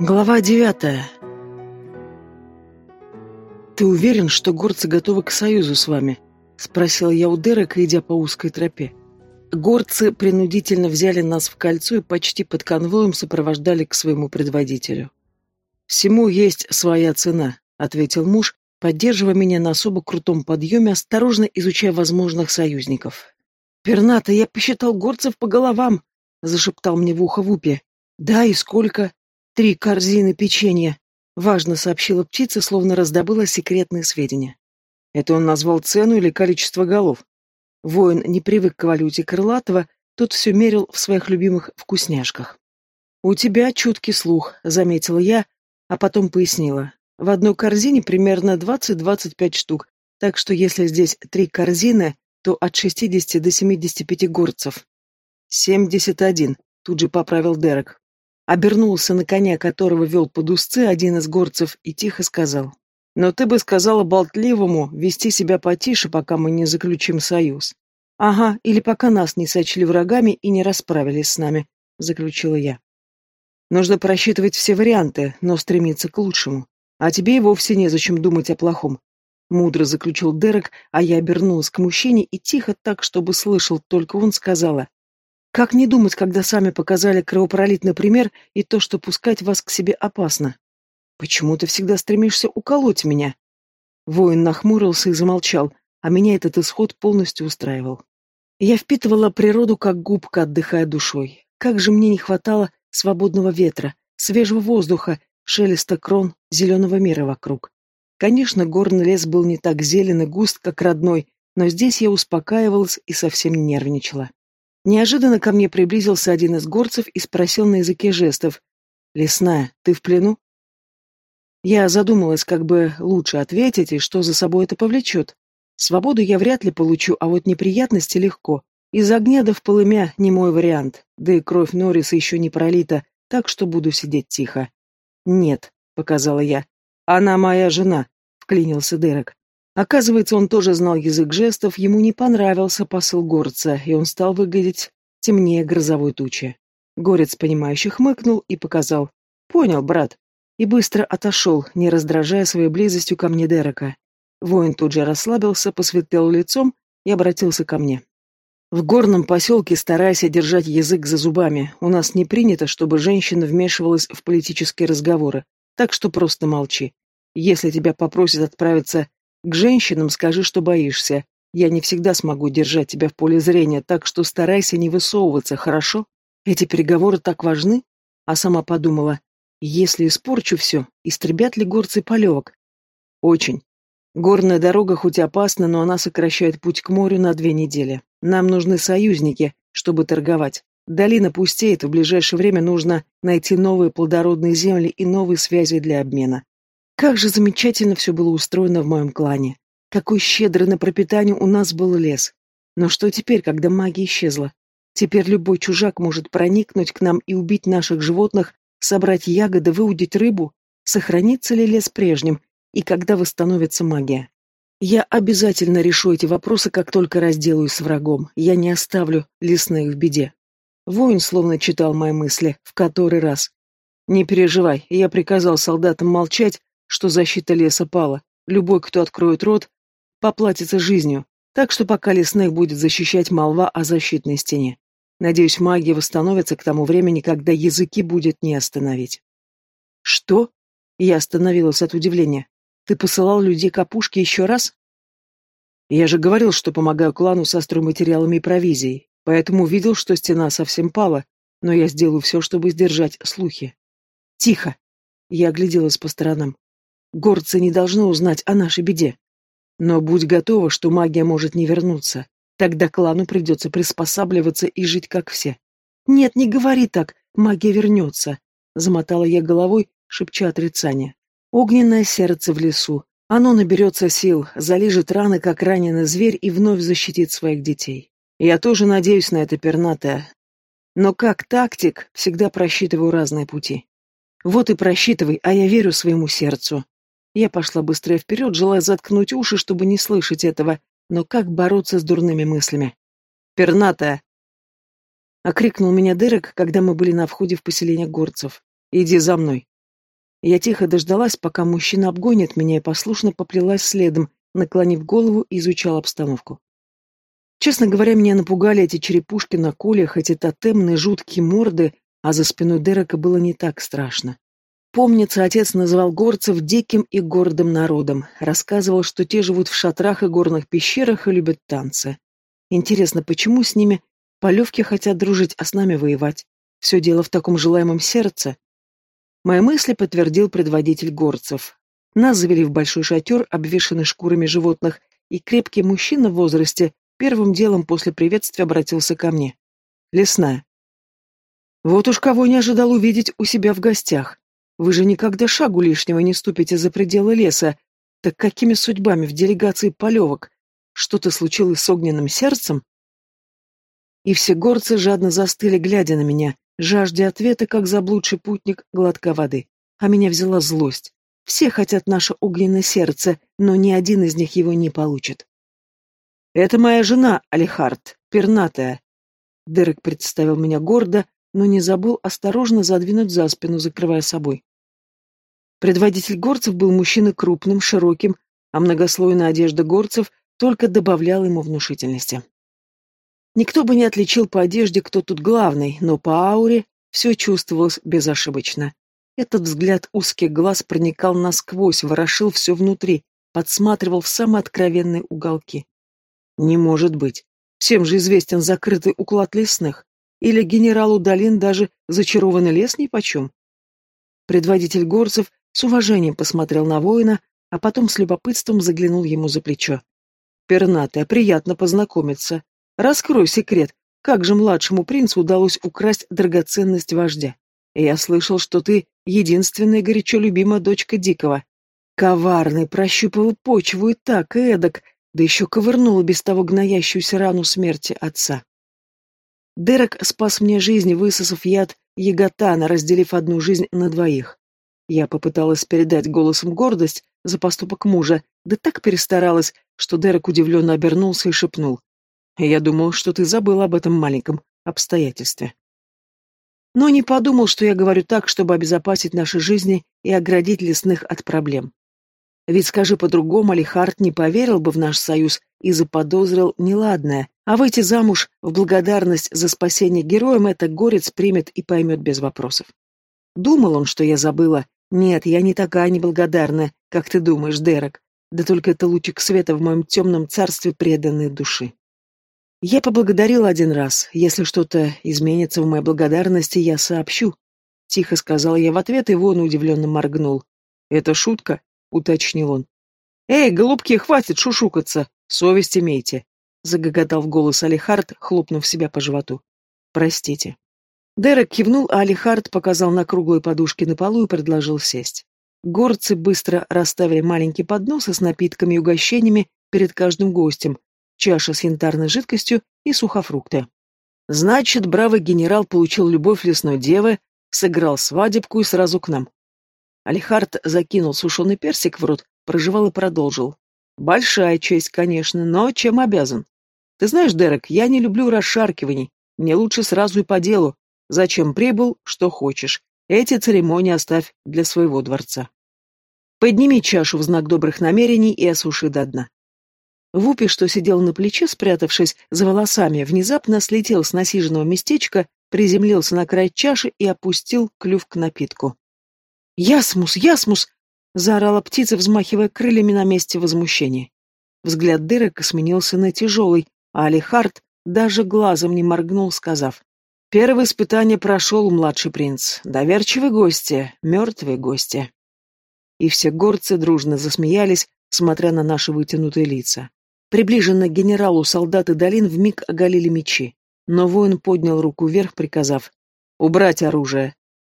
Глава девятая. «Ты уверен, что горцы готовы к союзу с вами?» — спросил я у Дерека, идя по узкой тропе. Горцы принудительно взяли нас в кольцо и почти под конвоем сопровождали к своему предводителю. «Всему есть своя цена», — ответил муж, поддерживая меня на особо крутом подъеме, осторожно изучая возможных союзников. «Перната, я посчитал горцев по головам», — зашептал мне в ухо Вупи. «Да, и сколько?» «Три корзины печенья», — важно сообщила птица, словно раздобыла секретные сведения. Это он назвал цену или количество голов? Воин не привык к валюте крылатого, тот все мерил в своих любимых вкусняшках. «У тебя чуткий слух», — заметила я, а потом пояснила. «В одной корзине примерно 20-25 штук, так что если здесь три корзины, то от 60 до 75 горцев». «Семьдесят один», — тут же поправил Дерек. Обернулся на коня, которого вел под узцы один из горцев, и тихо сказал. «Но ты бы сказала болтливому вести себя потише, пока мы не заключим союз». «Ага, или пока нас не сочли врагами и не расправились с нами», — заключила я. «Нужно просчитывать все варианты, но стремиться к лучшему. А тебе и вовсе незачем думать о плохом», — мудро заключил Дерек, а я обернулась к мужчине и тихо так, чтобы слышал только он, сказала. Как не думать, когда сами показали кровопролитный пример и то, что пускать вас к себе опасно? Почему ты всегда стремишься уколоть меня? Воин нахмурился и замолчал, а меня этот исход полностью устраивал. Я впитывала природу, как губка, отдыхая душой. Как же мне не хватало свободного ветра, свежего воздуха, шелеста крон, зеленого мира вокруг. Конечно, горный лес был не так зелен и густ, как родной, но здесь я успокаивалась и совсем не нервничала. Неожиданно ко мне приблизился один из горцев и спросил на языке жестов. «Лесная, ты в плену?» Я задумалась, как бы лучше ответить и что за собой это повлечет. Свободу я вряд ли получу, а вот неприятности легко. Из огня до в полымя не мой вариант, да и кровь Норриса еще не пролита, так что буду сидеть тихо. «Нет», — показала я. «Она моя жена», — вклинился Дерек. Оказывается, он тоже знал язык жестов, ему не понравился посыл горца, и он стал выглядеть темнее грозовой тучи. Горец, понимающе хмыкнул и показал. «Понял, брат». И быстро отошел, не раздражая своей близостью ко мне Дерека. Воин тут же расслабился, посветлел лицом и обратился ко мне. В горном поселке старайся держать язык за зубами. У нас не принято, чтобы женщина вмешивалась в политические разговоры, так что просто молчи. Если тебя попросят отправиться к женщинам скажи, что боишься. Я не всегда смогу держать тебя в поле зрения, так что старайся не высовываться, хорошо? Эти переговоры так важны? А сама подумала, если испорчу все, истребят ли горцы полевок? Очень. Горная дорога хоть опасна, но она сокращает путь к морю на две недели. Нам нужны союзники, чтобы торговать. Долина пустеет, в ближайшее время нужно найти новые плодородные земли и новые связи для обмена. Как же замечательно все было устроено в моем клане. Какой щедрый на пропитание у нас был лес. Но что теперь, когда магия исчезла? Теперь любой чужак может проникнуть к нам и убить наших животных, собрать ягоды, выудить рыбу. Сохранится ли лес прежним? И когда восстановится магия? Я обязательно решу эти вопросы, как только разделаюсь с врагом. Я не оставлю лесных в беде. Воин словно читал мои мысли в который раз. Не переживай, я приказал солдатам молчать, что защита леса пала. Любой, кто откроет рот, поплатится жизнью. Так что пока лесных будет защищать молва о защитной стене. Надеюсь, магия восстановится к тому времени, когда языки будет не остановить. Что? Я остановилась от удивления. Ты посылал людей к опушке еще раз? Я же говорил, что помогаю клану со стройматериалами и провизией, поэтому увидел, что стена совсем пала, но я сделаю все, чтобы сдержать слухи. Тихо. Я огляделась по сторонам. Горцы не должны узнать о нашей беде. Но будь готова, что магия может не вернуться. Тогда клану придется приспосабливаться и жить как все. Нет, не говори так, магия вернется. Замотала я головой, шепча отрицание. Огненное сердце в лесу. Оно наберется сил, залижет раны, как раненый зверь, и вновь защитит своих детей. Я тоже надеюсь на это, пернатая. Но как тактик всегда просчитываю разные пути. Вот и просчитывай, а я верю своему сердцу. Я пошла быстрее вперед, желая заткнуть уши, чтобы не слышать этого, но как бороться с дурными мыслями? «Пернатая!» Окрикнул меня Дерек, когда мы были на входе в поселение горцев. «Иди за мной!» Я тихо дождалась, пока мужчина обгонит меня, и послушно поплелась следом, наклонив голову и изучала обстановку. Честно говоря, меня напугали эти черепушки на кольях, эти тотемные жуткие морды, а за спиной Дерека было не так страшно. Помнится, отец называл горцев диким и гордым народом, рассказывал, что те живут в шатрах и горных пещерах и любят танцы. Интересно, почему с ними полевки хотят дружить, а с нами воевать? Все дело в таком желаемом сердце. Мои мысли подтвердил предводитель горцев. Нас завели в большой шатер, обвешанный шкурами животных, и крепкий мужчина в возрасте первым делом после приветствия обратился ко мне. Лесная. Вот уж кого не ожидал увидеть у себя в гостях. Вы же никогда шагу лишнего не ступите за пределы леса. Так какими судьбами в делегации полевок? Что-то случилось с огненным сердцем? И все горцы жадно застыли, глядя на меня, жаждя ответа, как заблудший путник глотка воды. А меня взяла злость. Все хотят наше огненное сердце, но ни один из них его не получит. «Это моя жена, Алихард, пернатая». Дерек представил меня гордо, но не забыл осторожно задвинуть за спину, закрывая собой. Предводитель горцев был мужчиной крупным, широким, а многослойная одежда горцев только добавляла ему внушительности. Никто бы не отличил по одежде, кто тут главный, но по ауре все чувствовалось безошибочно. Этот взгляд узких глаз проникал насквозь, ворошил все внутри, подсматривал в самые откровенные уголки. Не может быть. Всем же известен закрытый уклад лесных. Или генералу Долин даже зачарованный лес нипочем? Предводитель горцев с уважением посмотрел на воина, а потом с любопытством заглянул ему за плечо. «Пернатая, приятно познакомиться. Раскрой секрет, как же младшему принцу удалось украсть драгоценность вождя? Я слышал, что ты единственная горячо любимая дочка Дикого. Коварный, прощупывал почву и так, и эдак, да еще ковырнула без того гноящуюся рану смерти отца. Дерек спас мне жизнь, высосав яд Яготана, разделив одну жизнь на двоих. Я попыталась передать голосом гордость за поступок мужа, да так перестаралась, что Дерек удивленно обернулся и шепнул. «Я думал, что ты забыл об этом маленьком обстоятельстве». Но не подумал, что я говорю так, чтобы обезопасить наши жизни и оградить лесных от проблем. Ведь скажи по-другому, Алихард не поверил бы в наш союз и заподозрил неладное, а выйти замуж в благодарность за спасение героям это горец примет и поймет без вопросов. Думал он, что я забыла. Нет, я не такая неблагодарная, как ты думаешь, Дерек. Да только это лучик света в моем темном царстве преданной души. Я поблагодарила один раз. Если что-то изменится в моей благодарности, я сообщу. Тихо сказала я в ответ, и вон удивленно моргнул. Это шутка? уточнил он. «Эй, голубки, хватит шушукаться! Совесть имейте!» Загоготал в голос Алихард, хлопнув себя по животу. «Простите». Дерек кивнул, а Алихард показал на круглой подушке на полу и предложил сесть. Горцы быстро расставили маленькие подносы с напитками и угощениями перед каждым гостем, чаша с янтарной жидкостью и сухофрукты. Значит, бравый генерал получил любовь лесной девы, сыграл свадебку и сразу к нам. Алихард закинул сушеный персик в рот, прожевал и продолжил. «Большая честь, конечно, но чем обязан? Ты знаешь, Дерек, я не люблю расшаркиваний. Мне лучше сразу и по делу. Зачем прибыл, что хочешь. Эти церемонии оставь для своего дворца. Подними чашу в знак добрых намерений и осуши до дна». Вупи, что сидел на плече, спрятавшись за волосами, внезапно слетел с насиженного местечка, приземлился на край чаши и опустил клюв к напитку. «Ясмус! Ясмус!» — заорала птица, взмахивая крыльями на месте возмущения. Взгляд Дерека сменился на тяжелый, а Алихард даже глазом не моргнул, сказав. «Первое испытание прошел, младший принц. Доверчивые гости, мертвые гости». И все горцы дружно засмеялись, смотря на наши вытянутые лица. Приближенно к генералу солдаты долин вмиг оголили мечи, но воин поднял руку вверх, приказав «Убрать оружие!»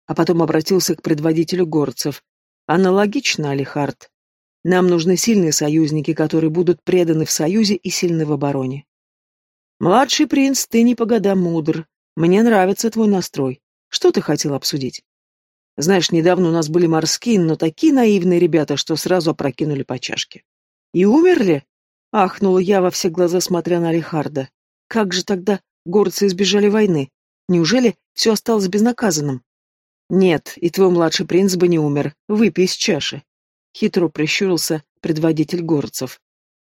а потом обратился к предводителю горцев. Аналогично, Алихард. Нам нужны сильные союзники, которые будут преданы в союзе и сильны в обороне. Младший принц, ты не по годам мудр. Мне нравится твой настрой. Что ты хотел обсудить? Знаешь, недавно у нас были морские, но такие наивные ребята, что сразу опрокинули по чашке. И умерли? Ахнула я во все глаза, смотря на Алихарда. Как же тогда горцы избежали войны? Неужели все осталось безнаказанным? Нет, и твой младший принц бы не умер. Выпей из чаши. Хитро прищурился предводитель горцев.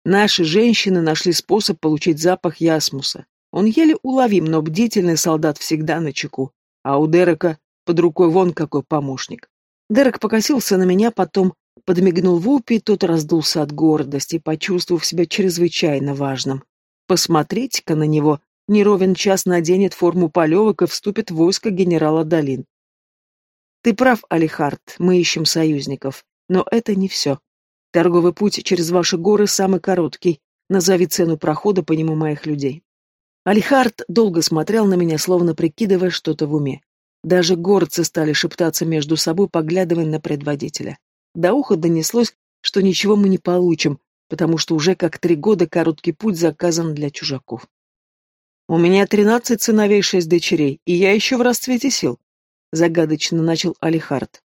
Наши женщины нашли способ получить запах ясмуса. Он еле уловим, но бдительный солдат всегда на чеку. А у Дерека под рукой вон какой помощник. Дерек покосился на меня, потом подмигнул Вупи, тот раздулся от гордости, почувствовав себя чрезвычайно важным. Посмотрите-ка на него, не ровен час наденет форму полевок и вступит в войско генерала Долин. Ты прав, Алихард, мы ищем союзников. Но это не все. Торговый путь через ваши горы самый короткий. Назови цену прохода по нему моих людей. Алихард долго смотрел на меня, словно прикидывая что-то в уме. Даже горцы стали шептаться между собой, поглядывая на предводителя. До уха донеслось, что ничего мы не получим, потому что уже как три года короткий путь заказан для чужаков. «У меня тринадцать сыновей, шесть дочерей, и я еще в расцвете сил», — загадочно начал Алихард.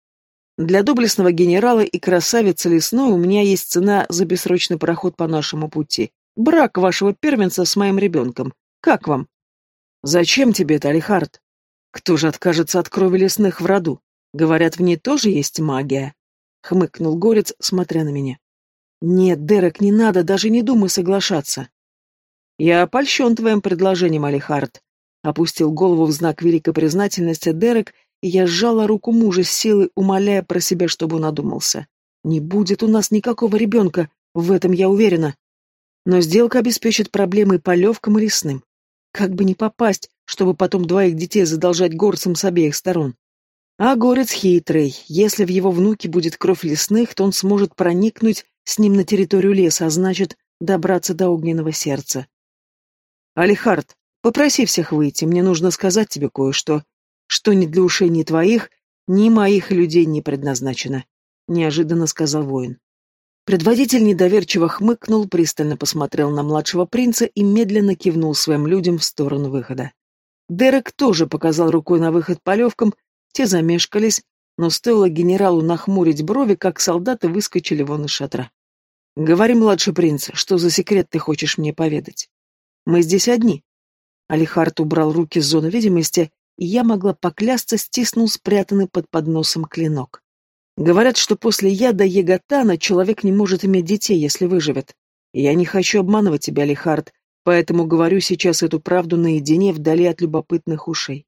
«Для доблестного генерала и красавицы лесной у меня есть цена за бессрочный проход по нашему пути. Брак вашего первенца с моим ребенком. Как вам?» «Зачем тебе это, Алихард? Кто же откажется от крови лесных в роду? Говорят, в ней тоже есть магия», — хмыкнул Горец, смотря на меня. «Нет, Дерек, не надо, даже не думай соглашаться». «Я опольщен твоим предложением, Алихард», — опустил голову в знак великой признательности Дерек, я сжала руку мужа с силой, умоляя про себя, чтобы он одумался. «Не будет у нас никакого ребенка, в этом я уверена. Но сделка обеспечит проблемы по левкам и лесным. Как бы не попасть, чтобы потом двоих детей задолжать горцам с обеих сторон. А горец хитрый. Если в его внуке будет кровь лесных, то он сможет проникнуть с ним на территорию леса, а значит, добраться до огненного сердца. Алихард, попроси всех выйти, мне нужно сказать тебе кое-что, что ни для ушей ни твоих, ни моих людей не предназначено, неожиданно сказал воин. Предводитель недоверчиво хмыкнул, пристально посмотрел на младшего принца и медленно кивнул своим людям в сторону выхода. Дерек тоже показал рукой на выход полевкам, те замешкались, но стоило генералу нахмурить брови, как солдаты выскочили вон из шатра. «Говори, младший принц, что за секрет ты хочешь мне поведать?» Мы здесь одни. Алихард убрал руки с зоны видимости, и я могла поклясться, стиснул спрятанный под подносом клинок. Говорят, что после яда Еготана человек не может иметь детей, если выживет. Я не хочу обманывать тебя, Алихард, поэтому говорю сейчас эту правду наедине, вдали от любопытных ушей.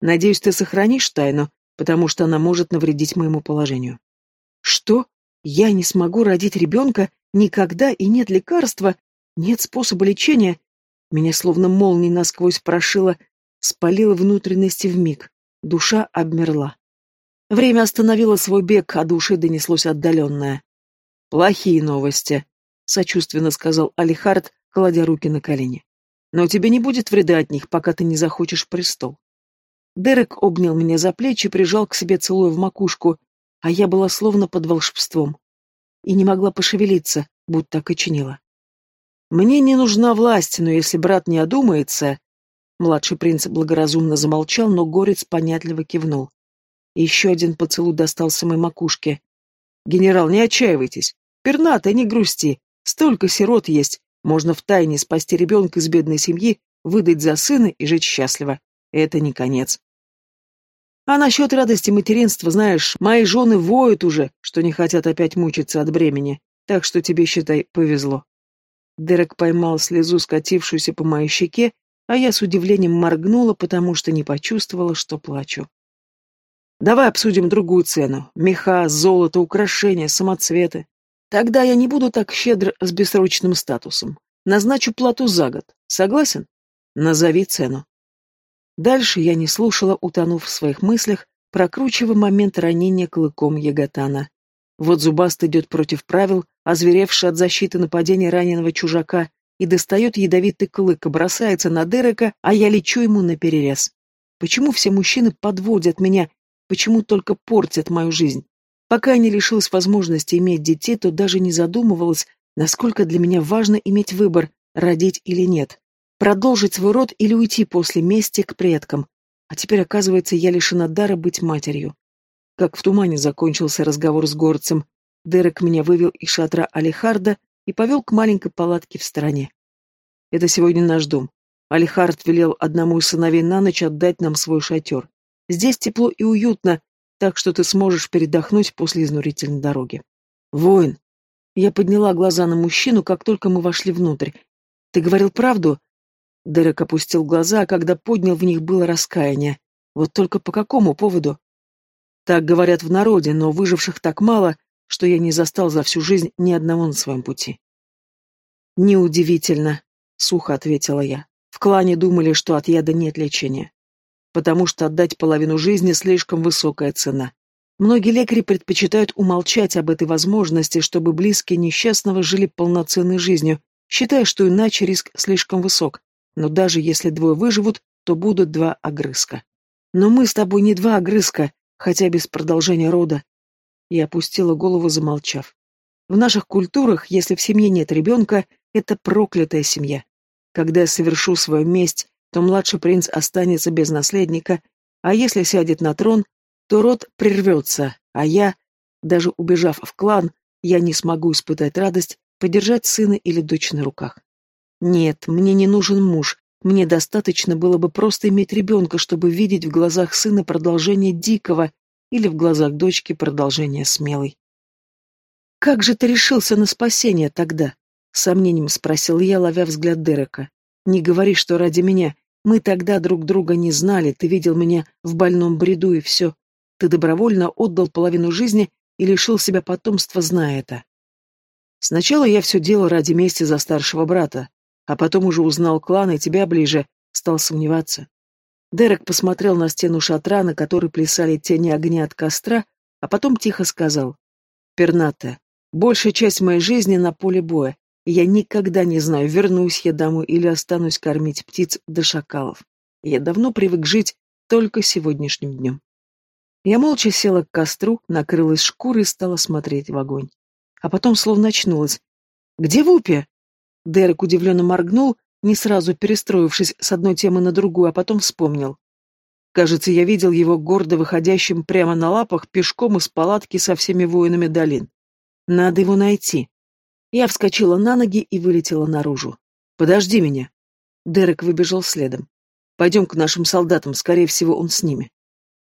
Надеюсь, ты сохранишь тайну, потому что она может навредить моему положению. Что? Я не смогу родить ребенка? Никогда и нет лекарства? Нет способа лечения? Меня словно молнией насквозь прошило, спалило внутренности вмиг. Душа обмерла. Время остановило свой бег, а души донеслось отдаленное. «Плохие новости», — сочувственно сказал Алихард, кладя руки на колени. «Но тебе не будет вреда от них, пока ты не захочешь престол». Дерек обнял меня за плечи, прижал к себе целуя в макушку, а я была словно под волшебством. И не могла пошевелиться, будто окоченела. Мне не нужна власть, но если брат не одумается... Младший принц благоразумно замолчал, но горец понятливо кивнул. Еще один поцелуй достался моей макушке. «Генерал, не отчаивайтесь. Пернатый, не грусти. Столько сирот есть. Можно втайне спасти ребенка из бедной семьи, выдать за сына и жить счастливо. Это не конец. А насчет радости материнства, знаешь, мои жены воют уже, что не хотят опять мучиться от бремени. Так что тебе, считай, повезло. Дерек поймал слезу, скатившуюся по моей щеке, а я с удивлением моргнула, потому что не почувствовала, что плачу. «Давай обсудим другую цену. Меха, золото, украшения, самоцветы. Тогда я не буду так щедр с бессрочным статусом. Назначу плату за год. Согласен? Назови цену». Дальше я не слушала, утонув в своих мыслях, прокручивая момент ранения клыком Яготана. Вот зубаст идет против правил, озверевший от защиты нападения раненого чужака, и достает ядовитый клык, бросается на Дерека, а я лечу ему на перерез. Почему все мужчины подводят меня? Почему только портят мою жизнь? Пока я не лишилась возможности иметь детей, то даже не задумывалась, насколько для меня важно иметь выбор, родить или нет. Продолжить свой род или уйти после мести к предкам. А теперь, оказывается, я лишена дара быть матерью. Как в тумане закончился разговор с горцем. Дерек меня вывел из шатра Алихарда и повел к маленькой палатке в стороне. Это сегодня наш дом. Алихард велел одному из сыновей на ночь отдать нам свой шатер. Здесь тепло и уютно, так что ты сможешь передохнуть после изнурительной дороги. Воин. Я подняла глаза на мужчину, как только мы вошли внутрь. Ты говорил правду? Дерек опустил глаза, а когда поднял, в них было раскаяние. Вот только по какому поводу? Так говорят в народе, но выживших так мало, что я не застал за всю жизнь ни одного на своем пути. «Неудивительно», — сухо ответила я. «В клане думали, что от яда нет лечения. Потому что отдать половину жизни слишком высокая цена. Многие лекари предпочитают умолчать об этой возможности, чтобы близкие несчастного жили полноценной жизнью, считая, что иначе риск слишком высок. Но даже если двое выживут, то будут два огрызка. Но мы с тобой не два огрызка, хотя без продолжения рода. Я опустила голову, замолчав. В наших культурах, если в семье нет ребенка, это проклятая семья. Когда я совершу свою месть, то младший принц останется без наследника, а если сядет на трон, то род прервется, а я, даже убежав в клан, я не смогу испытать радость подержать сына или дочь на руках. Нет, мне не нужен муж, мне достаточно было бы просто иметь ребенка, чтобы видеть в глазах сына продолжение дикого или в глазах дочки продолжение смелой. «Как же ты решился на спасение тогда?» — сомнением спросил я, ловя взгляд Дерека. «Не говори, что ради меня. Мы тогда друг друга не знали, ты видел меня в больном бреду и все. Ты добровольно отдал половину жизни и лишил себя потомства, зная это. Сначала я все делал ради мести за старшего брата, а потом уже узнал клан и тебя ближе, стал сомневаться. Дерек посмотрел на стену шатра, на которой плясали тени огня от костра, а потом тихо сказал. «Перната, большая часть моей жизни на поле боя, и я никогда не знаю, вернусь я домой или останусь кормить птиц до шакалов. Я давно привык жить только сегодняшним днем». Я молча села к костру, накрылась шкурой и стала смотреть в огонь а потом словно очнулась. «Где Вупи?» Дерек удивленно моргнул, не сразу перестроившись с одной темы на другую, а потом вспомнил. Кажется, я видел его гордо выходящим прямо на лапах пешком из палатки со всеми воинами долин. Надо его найти. Я вскочила на ноги и вылетела наружу. «Подожди меня!» Дерек выбежал следом. «Пойдем к нашим солдатам, скорее всего, он с ними».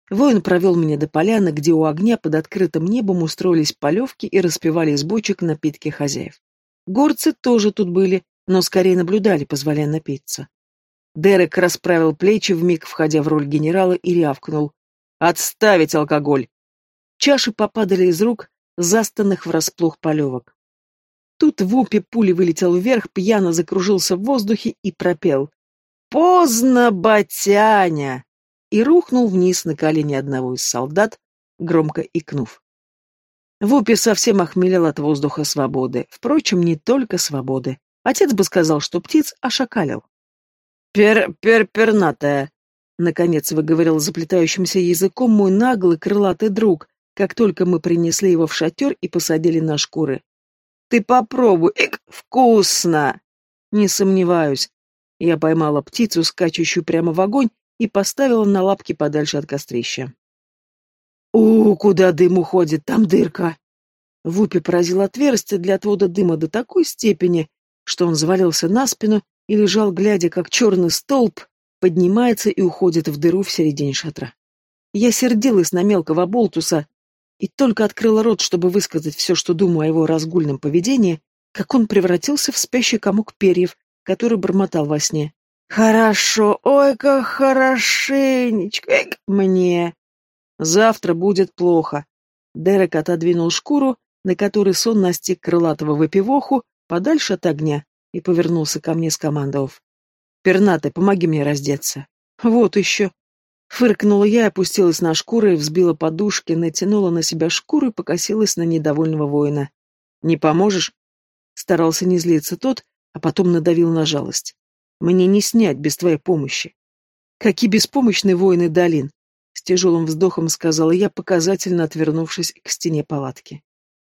Воин провел меня до поляны, где у огня под открытым небом устроились полевки и распивали из бочек напитки хозяев. Горцы тоже тут были, но скорее наблюдали, позволяя напиться. Дерек расправил плечи, вмиг входя в роль генерала, и рявкнул. «Отставить алкоголь!» Чаши попадали из рук, застанных врасплох полевок. Тут Вупи пули вылетел вверх, пьяно закружился в воздухе и пропел. «Поздно, батяня!» и рухнул вниз на колени одного из солдат, громко икнув. Вупи совсем охмелел от воздуха свободы. Впрочем, не только свободы. Отец бы сказал, что птиц ошакалил. «Пер-пер-пернатая», — наконец выговорил заплетающимся языком мой наглый крылатый друг, как только мы принесли его в шатер и посадили на шкуры. «Ты попробуй, ик, вкусно!» «Не сомневаюсь». Я поймала птицу, скачущую прямо в огонь, и поставила на лапки подальше от кострища. «У, куда дым уходит, там дырка!» Вупи поразил отверстие для отвода дыма до такой степени, что он завалился на спину и лежал, глядя, как черный столб поднимается и уходит в дыру в середине шатра. Я сердилась на мелкого болтуса и только открыла рот, чтобы высказать все, что думаю о его разгульном поведении, как он превратился в спящий комок перьев, который бормотал во сне. Хорошо, ой, как хорошенечко, эк, мне. Завтра будет плохо. Дерек отодвинул шкуру, на которой сон настиг крылатого выпивоху, подальше от огня, и повернулся ко мне, скомандовав. «Пернатый, помоги мне раздеться». «Вот еще». Фыркнула я, опустилась на шкуру и взбила подушки, натянула на себя шкуру и покосилась на недовольного воина. «Не поможешь?» Старался не злиться тот, а потом надавил на жалость. Мне не снять без твоей помощи. Какие беспомощные воины долин, с тяжелым вздохом сказала я, показательно отвернувшись к стене палатки.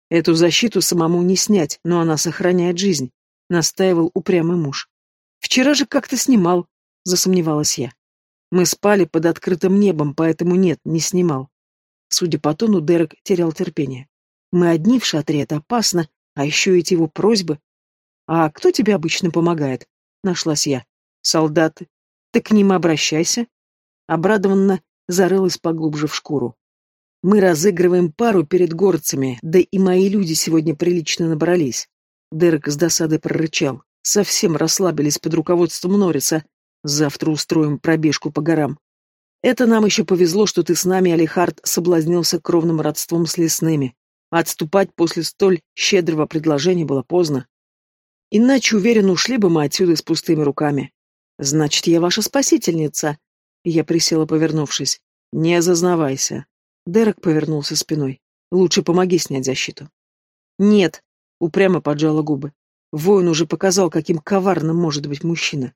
Эту защиту самому не снять, но она сохраняет жизнь, настаивал упрямый муж. Вчера же как-то снимал, засомневалась я. Мы спали под открытым небом, поэтому нет, не снимал. Судя по тону, Дерек терял терпение. Мы одни в шатре, это опасно, а еще эти его просьбы. А кто тебе обычно помогает? Нашлась я. Солдаты. Ты к ним обращайся. Обрадованно зарылась поглубже в шкуру. Мы разыгрываем пару перед горцами, да и мои люди сегодня прилично набрались. Дерек с досадой прорычал. Совсем расслабились под руководством Норриса. Завтра устроим пробежку по горам. Это нам еще повезло, что ты с нами, Алихард, соблазнился кровным родством с лесными. Отступать после столь щедрого предложения было поздно. Иначе, уверен, ушли бы мы отсюда с пустыми руками. Значит, я ваша спасительница. Я присела, повернувшись. Не зазнавайся. Дерек повернулся спиной. Лучше помоги снять защиту. Нет, упрямо поджала губы. Воин уже показал, каким коварным может быть мужчина.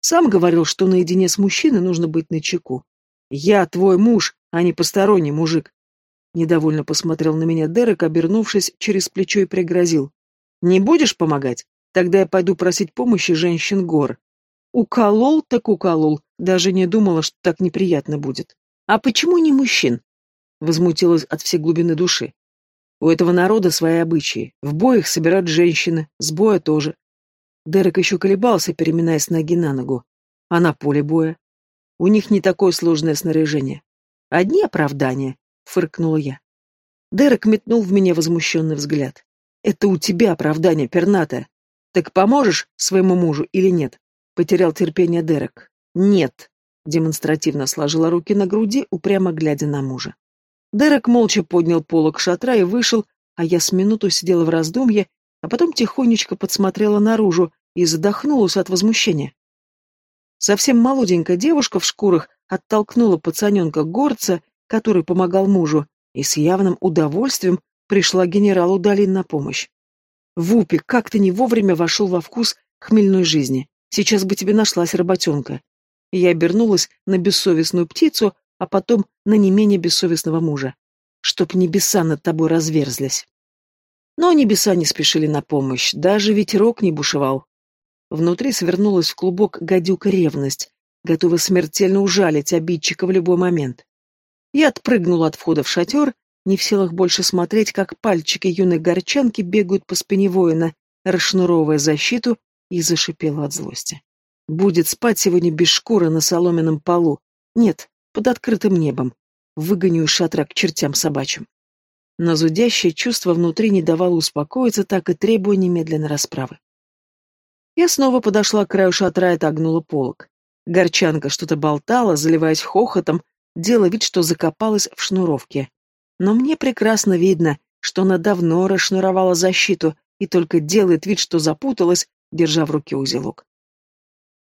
Сам говорил, что наедине с мужчиной нужно быть начеку. Я твой муж, а не посторонний мужик. Недовольно посмотрел на меня Дерек, обернувшись через плечо и пригрозил. «Не будешь помогать? Тогда я пойду просить помощи женщин гор». Уколол так уколол, даже не думала, что так неприятно будет. «А почему не мужчин?» Возмутилась от всей глубины души. «У этого народа свои обычаи. В боях собирают женщины, с боя тоже». Дерек еще колебался, переминаясь ноги на ногу. А на поле боя? У них не такое сложное снаряжение. Одни оправдания, — фыркнула я. Дерек метнул в меня возмущенный взгляд. «Это у тебя оправдание, пернатое. Так поможешь своему мужу или нет?» Потерял терпение Дерек. «Нет», — демонстративно сложила руки на груди, упрямо глядя на мужа. Дерек молча поднял полок шатра и вышел, а я с минуту сидела в раздумье, а потом тихонечко подсмотрела наружу и задохнулась от возмущения. Совсем молоденькая девушка в шкурах оттолкнула пацаненка-горца который помогал мужу, и с явным удовольствием пришла генералу Долин на помощь. «Вупи, как ты не вовремя вошел во вкус хмельной жизни. Сейчас бы тебе нашлась работенка». Я обернулась на бессовестную птицу, а потом на не менее бессовестного мужа. Чтоб небеса над тобой разверзлись. Но небеса не спешили на помощь, даже ветерок не бушевал. Внутри свернулась в клубок гадюка ревность, готова смертельно ужалить обидчика в любой момент. Я отпрыгнула от входа в шатер, не в силах больше смотреть, как пальчики юной горчанки бегают по спине воина, расшнуровывая защиту, и зашипела от злости. Будет спать сегодня без шкуры на соломенном полу. Нет, под открытым небом. Выгоню шатра к чертям собачьим. Но зудящее чувство внутри не давало успокоиться, так и требуя немедленной расправы. Я снова подошла к краю шатра и отогнула полок. Горчанка что-то болтала, заливаясь хохотом, делая вид, что закопалась в шнуровке. Но мне прекрасно видно, что она давно расшнуровала защиту и только делает вид, что запуталась, держа в руке узелок.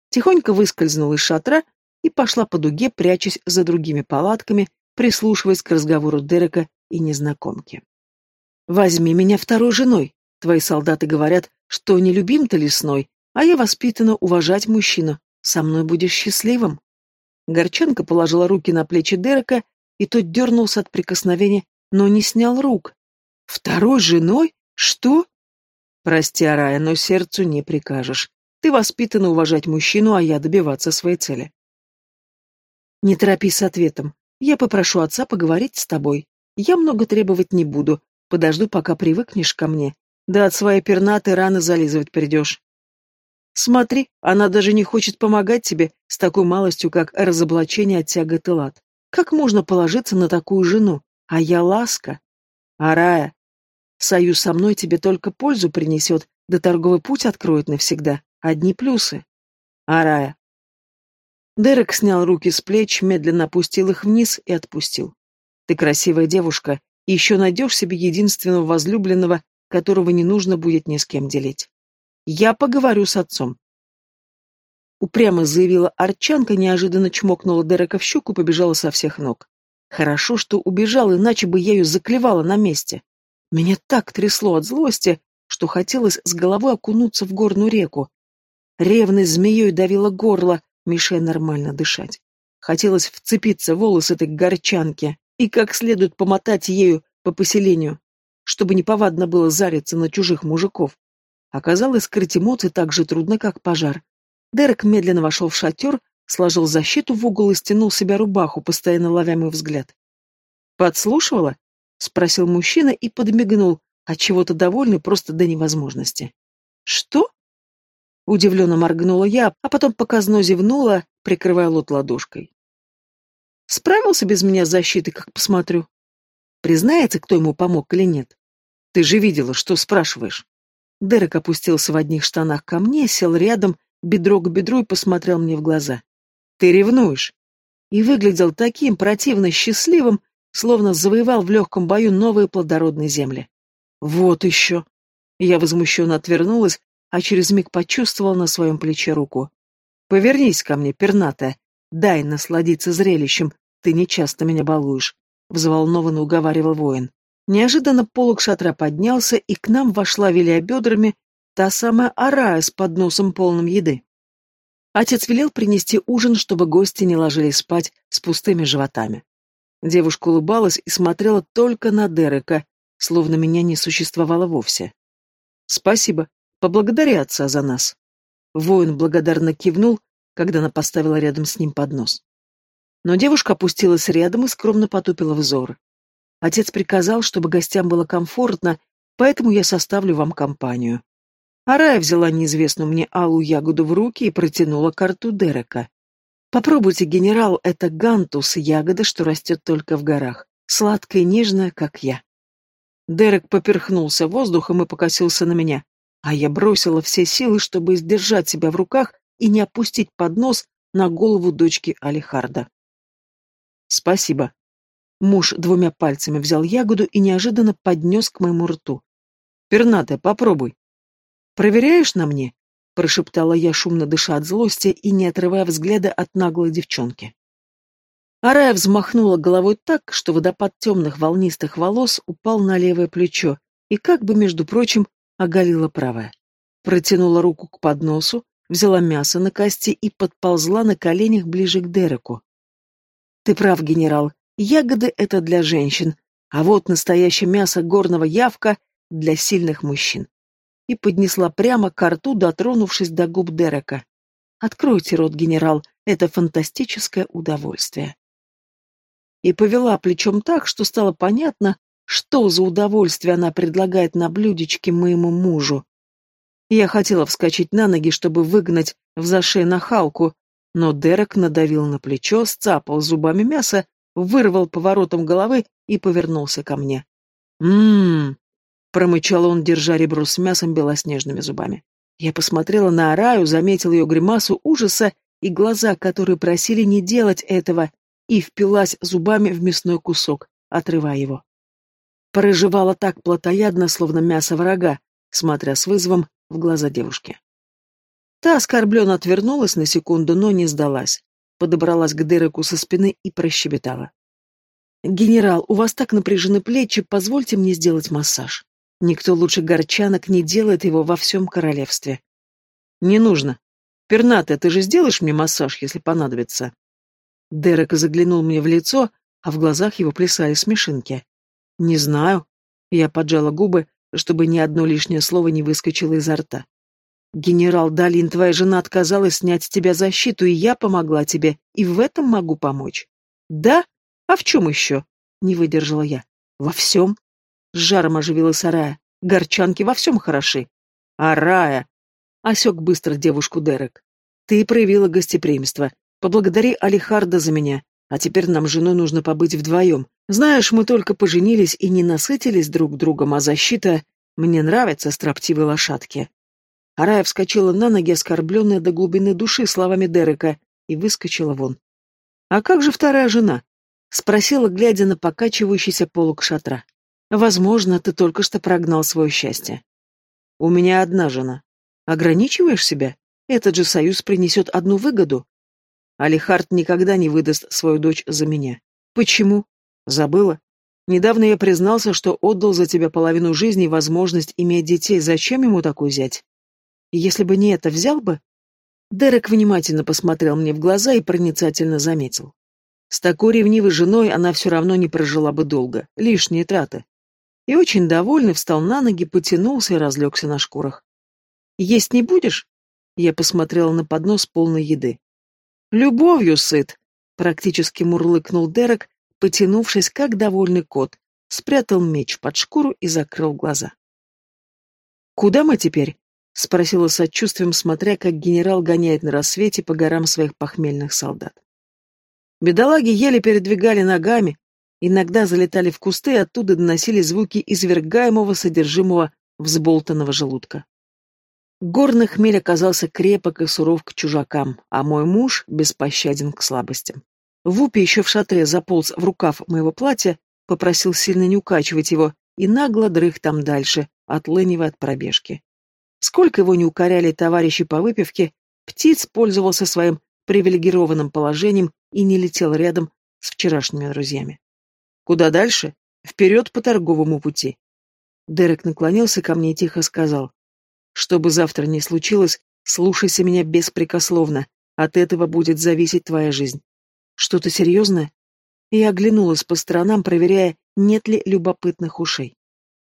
Тихонько выскользнула из шатра и пошла по дуге, прячась за другими палатками, прислушиваясь к разговору Дерека и незнакомки. «Возьми меня второй женой. Твои солдаты говорят, что не любим ты лесной, а я воспитана уважать мужчину. Со мной будешь счастливым». Горченко положила руки на плечи Дерека, и тот дернулся от прикосновения, но не снял рук. «Второй женой? Что?» «Прости, Арая, но сердцу не прикажешь. Ты воспитана уважать мужчину, а я добиваться своей цели». «Не торопись с ответом. Я попрошу отца поговорить с тобой. Я много требовать не буду. Подожду, пока привыкнешь ко мне. Да от своей пернатой рано зализывать придешь». Смотри, она даже не хочет помогать тебе с такой малостью, как разоблачение от тяготы лад. Как можно положиться на такую жену? А я ласка. Арая, союз со мной тебе только пользу принесет, да торговый путь откроет навсегда. Одни плюсы. Арая. Дерек снял руки с плеч, медленно опустил их вниз и отпустил. Ты красивая девушка, и еще найдешь себе единственного возлюбленного, которого не нужно будет ни с кем делить. Я поговорю с отцом. Упрямо заявила Арчанка, неожиданно чмокнула Дерека в щеку и побежала со всех ног. Хорошо, что убежала, иначе бы я ее заклевала на месте. Меня так трясло от злости, что хотелось с головой окунуться в горную реку. Ревность змеей давила горло, мешая нормально дышать. Хотелось вцепиться в волосы этой горчанки и как следует помотать ею по поселению, чтобы неповадно было зариться на чужих мужиков. Оказалось, скрыть эмоции так же трудно, как пожар. Дерек медленно вошел в шатер, сложил защиту в угол и стянул себя рубаху, постоянно ловя мой взгляд. «Подслушивала?» — спросил мужчина и подмигнул, от чего то довольный просто до невозможности. «Что?» Удивленно моргнула я, а потом показно зевнула, прикрывая лот ладошкой. «Справился без меня с защитой, как посмотрю?» Признается, кто ему помог или нет? Ты же видела, что спрашиваешь. Дерек опустился в одних штанах ко мне, сел рядом, бедро к бедру и посмотрел мне в глаза. Ты ревнуешь? И выглядел таким противно счастливым, словно завоевал в легком бою новые плодородные земли. Вот еще. Я возмущенно отвернулась, а через миг почувствовал на своем плече руку. «Повернись ко мне, пернатая. Дай насладиться зрелищем. Ты не часто меня балуешь», — взволнованно уговаривал воин. Неожиданно полок шатра поднялся, и к нам вошла, виляя бедрами, та самая арая с подносом полным еды. Отец велел принести ужин, чтобы гости не ложились спать с пустыми животами. Девушка улыбалась и смотрела только на Дерека, словно меня не существовало вовсе. «Спасибо. Поблагодари отца за нас». Воин благодарно кивнул, когда она поставила рядом с ним поднос. Но девушка опустилась рядом и скромно потупила взор. Отец приказал, чтобы гостям было комфортно, поэтому я составлю вам компанию. Арая взяла неизвестную мне алую ягоду в руки и протянула карту Дерека. Попробуйте, генерал, это гантус, ягода, что растет только в горах, сладкая и нежная, как я. Дерек поперхнулся воздухом и покосился на меня, а я бросила все силы, чтобы сдержать себя в руках и не опустить поднос на голову дочки Алихарда. «Спасибо». Муж двумя пальцами взял ягоду и неожиданно поднес к моему рту. «Пернатая, попробуй». «Проверяешь на мне?» — прошептала я, шумно дыша от злости и не отрывая взгляда от наглой девчонки. Арая взмахнула головой так, что водопад темных волнистых волос упал на левое плечо и, как бы, между прочим, оголила правое. Протянула руку к подносу, взяла мясо на кости и подползла на коленях ближе к Дереку. «Ты прав, генерал, ягоды — это для женщин, а вот настоящее мясо горного явка — для сильных мужчин». И поднесла прямо к рту, дотронувшись до губ Дерека. «Откройте рот, генерал, это фантастическое удовольствие» и повела плечом так, что стало понятно, что за удовольствие она предлагает на блюдечке моему мужу. Я хотела вскочить на ноги, чтобы выгнать в зашей нахалку, но Дерек надавил на плечо, сцапал зубами мясо, вырвал поворотом головы и повернулся ко мне. «М-м-м!» промычал он, держа ребро с мясом белоснежными зубами. Я посмотрела на Араю, заметил ее гримасу ужаса и глаза, которые просили не делать этого, и впилась зубами в мясной кусок, отрывая его. Проживала так плотоядно, словно мясо врага, смотря с вызовом в глаза девушки. Та оскорбленно отвернулась на секунду, но не сдалась. Подобралась к Дереку со спины и прощебетала. «Генерал, у вас так напряжены плечи, позвольте мне сделать массаж. Никто лучше горчанок не делает его во всем королевстве». «Не нужно. Перната, ты же сделаешь мне массаж, если понадобится?» Дерек заглянул мне в лицо, а в глазах его плясали смешинки. «Не знаю». Я поджала губы, чтобы ни одно лишнее слово не выскочило изо рта. «Генерал Далин, твоя жена отказалась снять с тебя защиту, и я помогла тебе, и в этом могу помочь». «Да? А в чем еще?» — не выдержала я. «Во всем?» — с жаром оживилась Сарая. «Горчанки во всем хороши». «Арая!» — осек быстро девушку Дерек. «Ты проявила гостеприимство. Поблагодари Алихарда за меня, а теперь нам с женой нужно побыть вдвоем. Знаешь, мы только поженились и не насытились друг другом, а защита... Мне нравятся строптивые лошадки. Арая вскочила на ноги, оскорбленная до глубины души словами Дерека, и выскочила вон. «А как же вторая жена?» — спросила, глядя на покачивающийся полок шатра. «Возможно, ты только что прогнал свое счастье». «У меня одна жена. Ограничиваешь себя? Этот же союз принесет одну выгоду. Алихард никогда не выдаст свою дочь за меня. Почему? Забыла? Недавно я признался, что отдал за тебя половину жизни и возможность иметь детей. Зачем ему такой взять? Если бы не это, взял бы? Дерек внимательно посмотрел мне в глаза и проницательно заметил. С такой ревнивой женой она все равно не прожила бы долго. Лишние траты. И очень довольный встал на ноги, потянулся и разлегся на шкурах. «Есть не будешь?» Я посмотрела на поднос полной еды. «Любовью сыт!» — практически мурлыкнул Дерек, потянувшись, как довольный кот, спрятал меч под шкуру и закрыл глаза. «Куда мы теперь?» — спросила с отчувствием, смотря, как генерал гоняет на рассвете по горам своих похмельных солдат. Бедолаги еле передвигали ногами, Иногда залетали в кусты, оттуда доносили звуки извергаемого содержимого взболтанного желудка. Горный хмель оказался крепок и суров к чужакам, а мой муж беспощаден к слабостям. Вупи еще в шатре заполз в рукав моего платья, попросил сильно не укачивать его и нагло дрых там дальше, отлынивая от пробежки. Сколько его не укоряли товарищи по выпивке, птиц пользовался своим привилегированным положением и не летел рядом с вчерашними друзьями. Куда дальше? Вперед по торговому пути. Дерек наклонился ко мне и тихо сказал. Что бы завтра ни случилось, слушайся меня беспрекословно. От этого будет зависеть твоя жизнь. Что-то серьезное? Я оглянулась по сторонам, проверяя, нет ли любопытных ушей.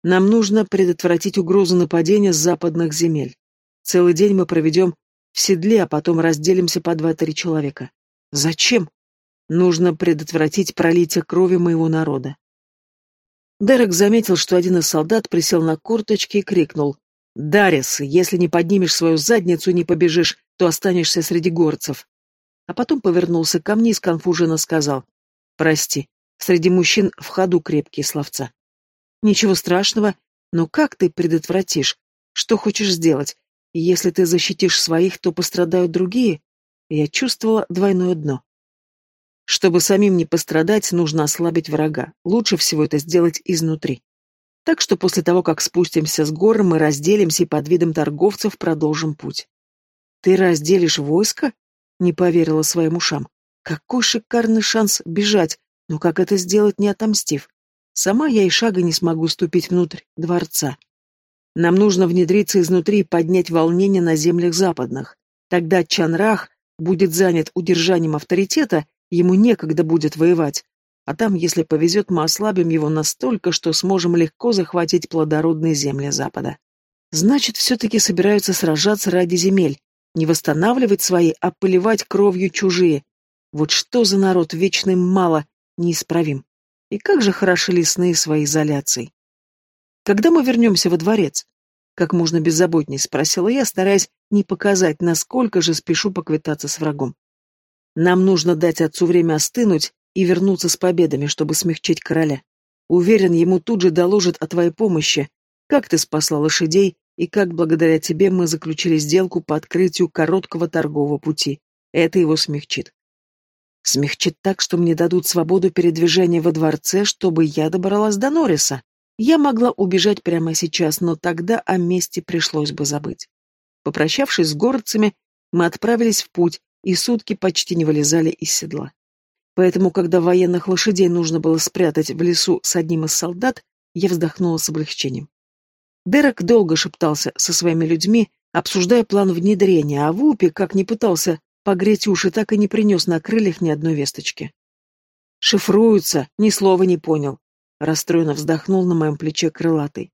Нам нужно предотвратить угрозу нападения с западных земель. Целый день мы проведем в седле, а потом разделимся по два-три человека. Зачем? Нужно предотвратить пролитие крови моего народа. Дерек заметил, что один из солдат присел на корточки и крикнул. «Дарис, если не поднимешь свою задницу и не побежишь, то останешься среди горцев». А потом повернулся ко мне и сконфуженно сказал. «Прости, среди мужчин в ходу крепкие словца». «Ничего страшного, но как ты предотвратишь? Что хочешь сделать? Если ты защитишь своих, то пострадают другие?» Я чувствовала двойное дно. Чтобы самим не пострадать, нужно ослабить врага. Лучше всего это сделать изнутри. Так что после того, как спустимся с гор, мы разделимся и под видом торговцев продолжим путь. «Ты разделишь войско?» — не поверила своим ушам. «Какой шикарный шанс бежать, но как это сделать, не отомстив? Сама я и шага не смогу ступить внутрь дворца. Нам нужно внедриться изнутри и поднять волнение на землях западных. Тогда Чанрах будет занят удержанием авторитета Ему некогда будет воевать. А там, если повезет, мы ослабим его настолько, что сможем легко захватить плодородные земли Запада. Значит, все-таки собираются сражаться ради земель. Не восстанавливать свои, а поливать кровью чужие. Вот что за народ вечно мало, неисправим. И как же хороши лесные своей изоляцией. Когда мы вернемся во дворец? Как можно беззаботней спросила я, стараясь не показать, насколько же спешу поквитаться с врагом. Нам нужно дать отцу время остынуть и вернуться с победами, чтобы смягчить короля. Уверен, ему тут же доложат о твоей помощи, как ты спасла лошадей и как благодаря тебе мы заключили сделку по открытию короткого торгового пути. Это его смягчит. Смягчит так, что мне дадут свободу передвижения во дворце, чтобы я добралась до Норриса. Я могла убежать прямо сейчас, но тогда о месте пришлось бы забыть. Попрощавшись с городцами, мы отправились в путь, и сутки почти не вылезали из седла. Поэтому, когда военных лошадей нужно было спрятать в лесу с одним из солдат, я вздохнула с облегчением. Дерек долго шептался со своими людьми, обсуждая план внедрения, а Вупи, как ни пытался погреть уши, так и не принес на крыльях ни одной весточки. «Шифруются, ни слова не понял», — расстроенно вздохнул на моем плече крылатый.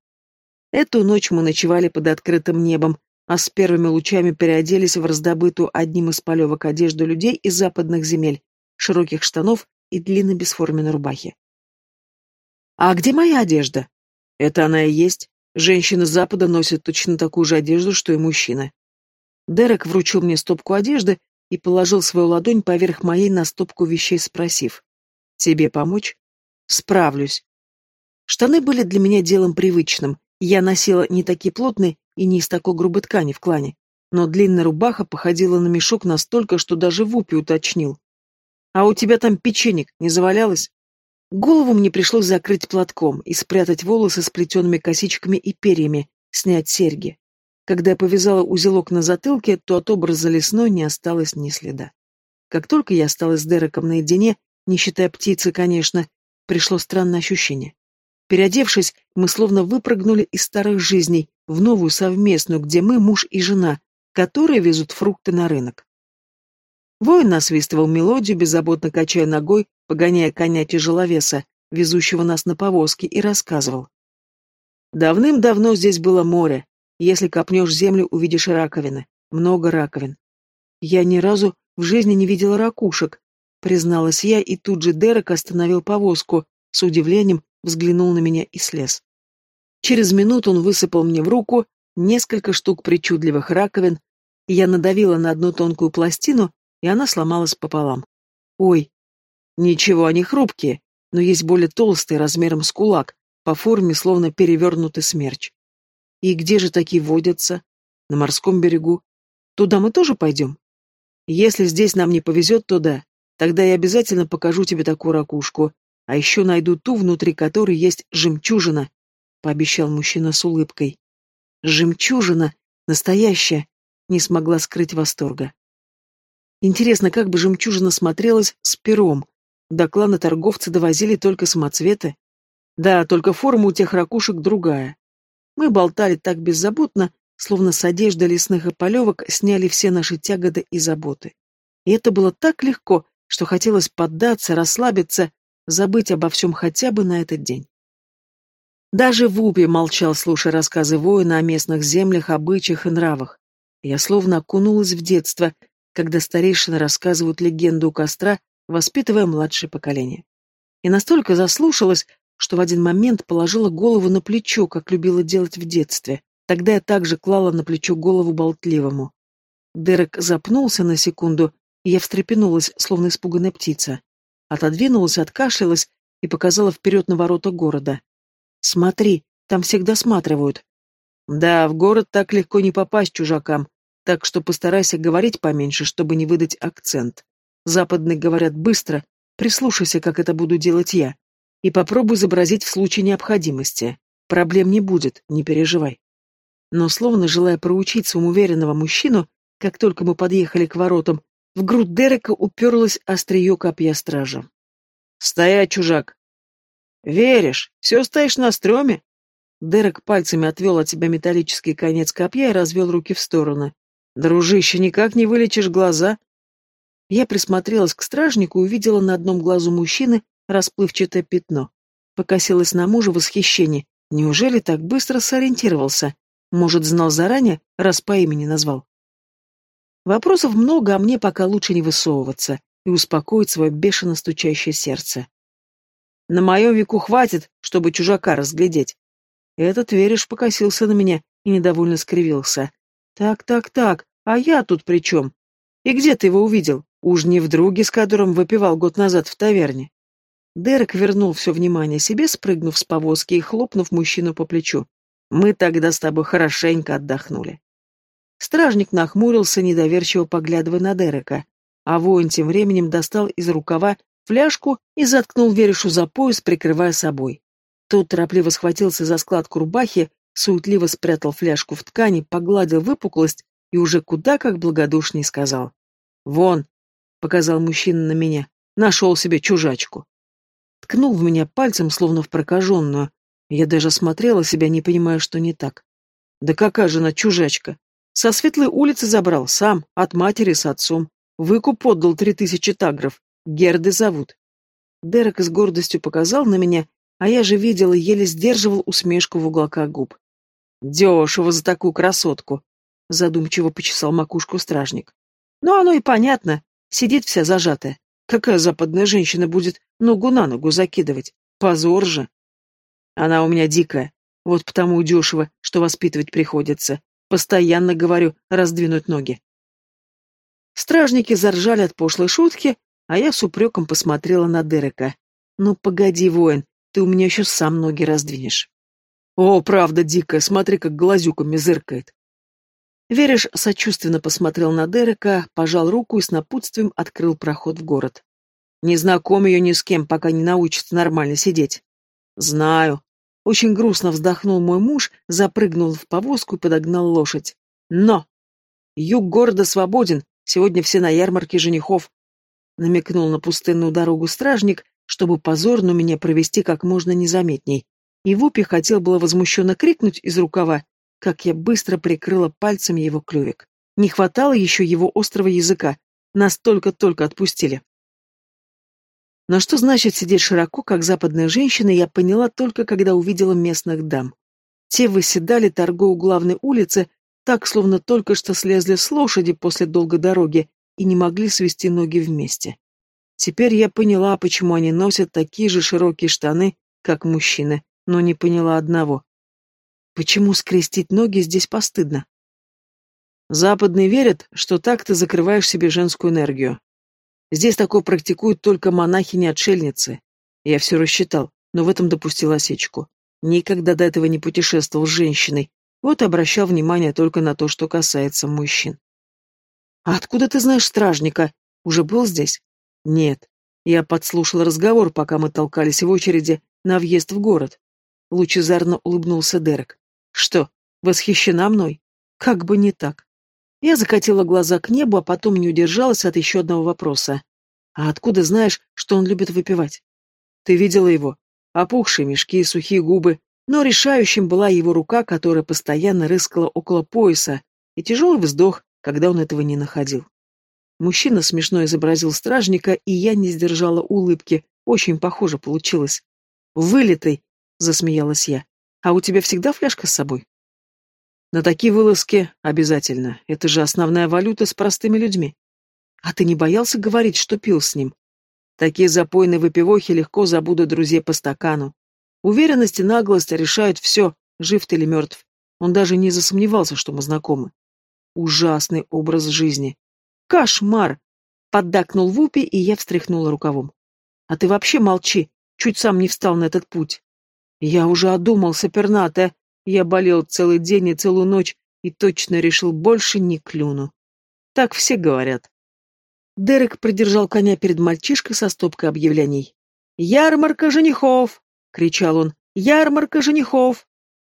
Эту ночь мы ночевали под открытым небом, а с первыми лучами переоделись в раздобытую одним из полевок одежду людей из западных земель, широких штанов и длинной бесформенной рубахи. «А где моя одежда?» «Это она и есть. Женщины Запада носят точно такую же одежду, что и мужчины». Дерек вручил мне стопку одежды и положил свою ладонь поверх моей на стопку вещей, спросив. «Тебе помочь?» «Справлюсь». Штаны были для меня делом привычным. Я носила не такие плотные и не из такой грубой ткани в клане, но длинная рубаха походила на мешок настолько, что даже Вупи уточнил. «А у тебя там печенек не завалялось?» Голову мне пришлось закрыть платком и спрятать волосы с плетеными косичками и перьями, снять серьги. Когда я повязала узелок на затылке, то от образа лесной не осталось ни следа. Как только я осталась с Дереком наедине, не считая птицы, конечно, пришло странное ощущение. Переодевшись, мы словно выпрыгнули из старых жизней в новую совместную, где мы муж и жена, которые везут фрукты на рынок. Воин насвистывал мелодию, беззаботно качая ногой, погоняя коня тяжеловеса, везущего нас на повозке, и рассказывал. Давным-давно здесь было море. Если копнешь землю, увидишь раковины. Много раковин. Я ни разу в жизни не видела ракушек, призналась я, и тут же Дерек остановил повозку, с удивлением взглянул на меня и слез. Через минуту он высыпал мне в руку несколько штук причудливых раковин, и я надавила на одну тонкую пластину, и она сломалась пополам. Ой, ничего, они хрупкие. но есть более толстые, размером с кулак, по форме словно перевернутый смерч. И где же такие водятся? На морском берегу. Туда мы тоже пойдем? Если здесь нам не повезет, то да. Тогда я обязательно покажу тебе такую ракушку. А еще найду ту, внутри которой есть жемчужина, — пообещал мужчина с улыбкой. Жемчужина! Настоящая! Не смогла скрыть восторга. Интересно, как бы жемчужина смотрелась с пером. До клана торговцы довозили только самоцветы. Да, только форма у тех ракушек другая. Мы болтали так беззаботно, словно с одежды лесных и полевок сняли все наши тяготы и заботы. И это было так легко, что хотелось поддаться, расслабиться, забыть обо всем хотя бы на этот день. Даже Вупи молчал, слушая рассказы воина о местных землях, обычаях и нравах. Я словно окунулась в детство, когда старейшины рассказывают легенду у костра, воспитывая младшее поколение. И настолько заслушалась, что в один момент положила голову на плечо, как любила делать в детстве. Тогда я также клала на плечо голову болтливому. Дерек запнулся на секунду, и я встрепенулась, словно испуганная птица. Отодвинулась, откашлялась и показала вперед на ворота города. «Смотри, там всегда досматривают». «Да, в город так легко не попасть чужакам, так что постарайся говорить поменьше, чтобы не выдать акцент. Западные говорят быстро, прислушайся, как это буду делать я, и попробуй изобразить в случае необходимости. Проблем не будет, не переживай». Но, словно желая проучить самоуверенного мужчину, как только мы подъехали к воротам, в грудь Дерека уперлась острие копья стража. «Стоять, чужак!» «Веришь? Все стоишь на стреме?» Дерек пальцами отвел от себя металлический конец копья и развел руки в стороны. «Дружище, никак не вылечишь глаза!» Я присмотрелась к стражнику и увидела на одном глазу мужчины расплывчатое пятно. Покосилась на мужа в восхищении. Неужели так быстро сориентировался? Может, знал заранее, раз по имени назвал? Вопросов много, а мне пока лучше не высовываться и успокоить свое бешено стучащее сердце. На моем веку хватит, чтобы чужака разглядеть. Этот, веришь, покосился на меня и недовольно скривился. Так, так, так, а я тут при чем? И где ты его увидел? Уж не в друге, с которым выпивал год назад в таверне. Дерек вернул все внимание себе, спрыгнув с повозки и хлопнув мужчину по плечу. Мы тогда с тобой хорошенько отдохнули. Стражник нахмурился, недоверчиво поглядывая на Дерека, а воин тем временем достал из рукава фляжку и заткнул Верешу за пояс, прикрывая собой. Тот торопливо схватился за складку рубахи, суетливо спрятал фляжку в ткани, погладил выпуклость и уже куда как благодушней сказал. «Вон!» — показал мужчина на меня. «Нашел себе чужачку!» Ткнул в меня пальцем, словно в прокаженную. Я даже смотрела себя, не понимая, что не так. «Да какая же она чужачка! Со светлой улицы забрал, сам, от матери с отцом. Выкуп отдал три тысячи тагров. Герды зовут. Дерек с гордостью показал на меня, а я же видел и еле сдерживал усмешку в уголках губ. «Дешево за такую красотку!» — задумчиво почесал макушку стражник. «Ну, оно и понятно. Сидит вся зажатая. Какая западная женщина будет ногу на ногу закидывать? Позор же!» «Она у меня дикая. Вот потому дешево, что воспитывать приходится. Постоянно говорю раздвинуть ноги. Стражники заржали от пошлой шутки, а я с упреком посмотрела на Дерека. «Ну, погоди, воин, ты у меня еще сам ноги раздвинешь». «О, правда дикая, смотри, как глазюками зыркает». Вериш сочувственно посмотрел на Дерека, пожал руку и с напутствием открыл проход в город. «Не знаком ее ни с кем, пока не научится нормально сидеть». «Знаю», очень грустно вздохнул мой муж, запрыгнул в повозку и подогнал лошадь. Но! Юг города свободен, сегодня все на ярмарке женихов. Намекнул на пустынную дорогу стражник, чтобы позорно меня провести как можно незаметней. И Вупи хотел было возмущенно крикнуть из рукава, как я быстро прикрыла пальцами его клювик. Не хватало еще его острого языка. Нас только-только отпустили. Но что значит сидеть широко, как западная женщина, я поняла только, когда увидела местных дам. Те выседали, торгуя у главной улицы, так, словно только что слезли с лошади после долгой дороги и не могли свести ноги вместе. Теперь я поняла, почему они носят такие же широкие штаны, как мужчины, но не поняла одного. Почему скрестить ноги здесь постыдно? Западные верят, что так ты закрываешь себе женскую энергию. Здесь такое практикуют только монахини-отшельницы. Я все рассчитал, но в этом допустил осечку. Никогда до этого не путешествовал с женщиной, вот обращал внимание только на то, что касается мужчин. «А откуда ты знаешь стражника? Уже был здесь?» «Нет. Я подслушал разговор, пока мы толкались в очереди на въезд в город». Лучезарно улыбнулся Дерек. «Что, восхищена мной? Как бы не так». Я закатила глаза к небу, а потом не удержалась от еще одного вопроса. «А откуда знаешь, что он любит выпивать?» «Ты видела его? Опухшие мешки, сухие губы, но решающим была его рука, которая постоянно рыскала около пояса, и тяжелый вздох, когда он этого не находил. Мужчина смешно изобразил стражника, и я не сдержала улыбки. Очень похоже получилось. «Вылитый!» — засмеялась я. «А у тебя всегда фляжка с собой?» «На такие вылазки обязательно. Это же основная валюта с простыми людьми. А ты не боялся говорить, что пил с ним? Такие запойные выпивохи легко забудут друзей по стакану. Уверенность и наглость решают все, жив ты или мертв. Он даже не засомневался, что мы знакомы. Ужасный образ жизни. Кошмар! Поддакнул Вупи, и я встряхнула рукавом. А ты вообще молчи, чуть сам не встал на этот путь. Я уже одумался, перната. Я болел целый день и целую ночь, и точно решил больше не клюну. Так все говорят. Дерек придержал коня перед мальчишкой со стопкой объявлений. «Ярмарка женихов! кричал он. «Ярмарка женихов!»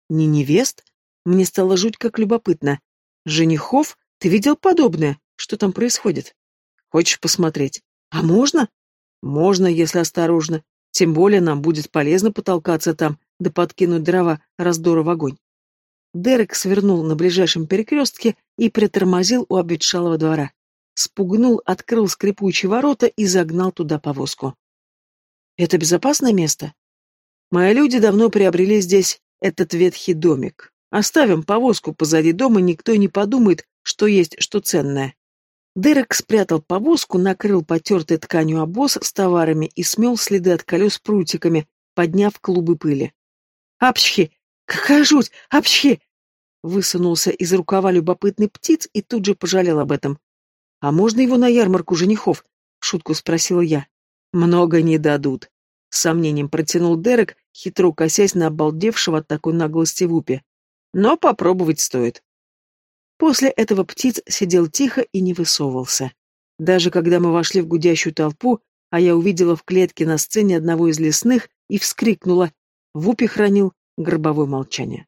«Не невест?» Мне стало жуть как любопытно. «Женихов? Ты видел подобное? Что там происходит?» «Хочешь посмотреть?» «А можно?» «Можно, если осторожно. Тем более нам будет полезно потолкаться там, да подкинуть дрова раздора в огонь». Дерек свернул на ближайшем перекрестке и притормозил у обветшалого двора. Спугнул, открыл скрипучие ворота и загнал туда повозку. «Это безопасное место?» Мои люди давно приобрели здесь этот ветхий домик. Оставим повозку позади дома, никто не подумает, что есть что ценное. Дерек спрятал повозку, накрыл потертой тканью обоз с товарами и смел следы от колес прутиками, подняв клубы пыли. «Апчхи! Какая жуть! Апчхи!» Высунулся из рукава любопытный птиц и тут же пожалел об этом. «А можно его на ярмарку женихов?» — шутку спросила я. «Много не дадут», с сомнением протянул Дерек, хитро косясь на обалдевшего от такой наглости Вупи. Но попробовать стоит. После этого птиц сидел тихо и не высовывался. Даже когда мы вошли в гудящую толпу, а я увидела в клетке на сцене одного из лесных и вскрикнула, Вупи хранил гробовое молчание.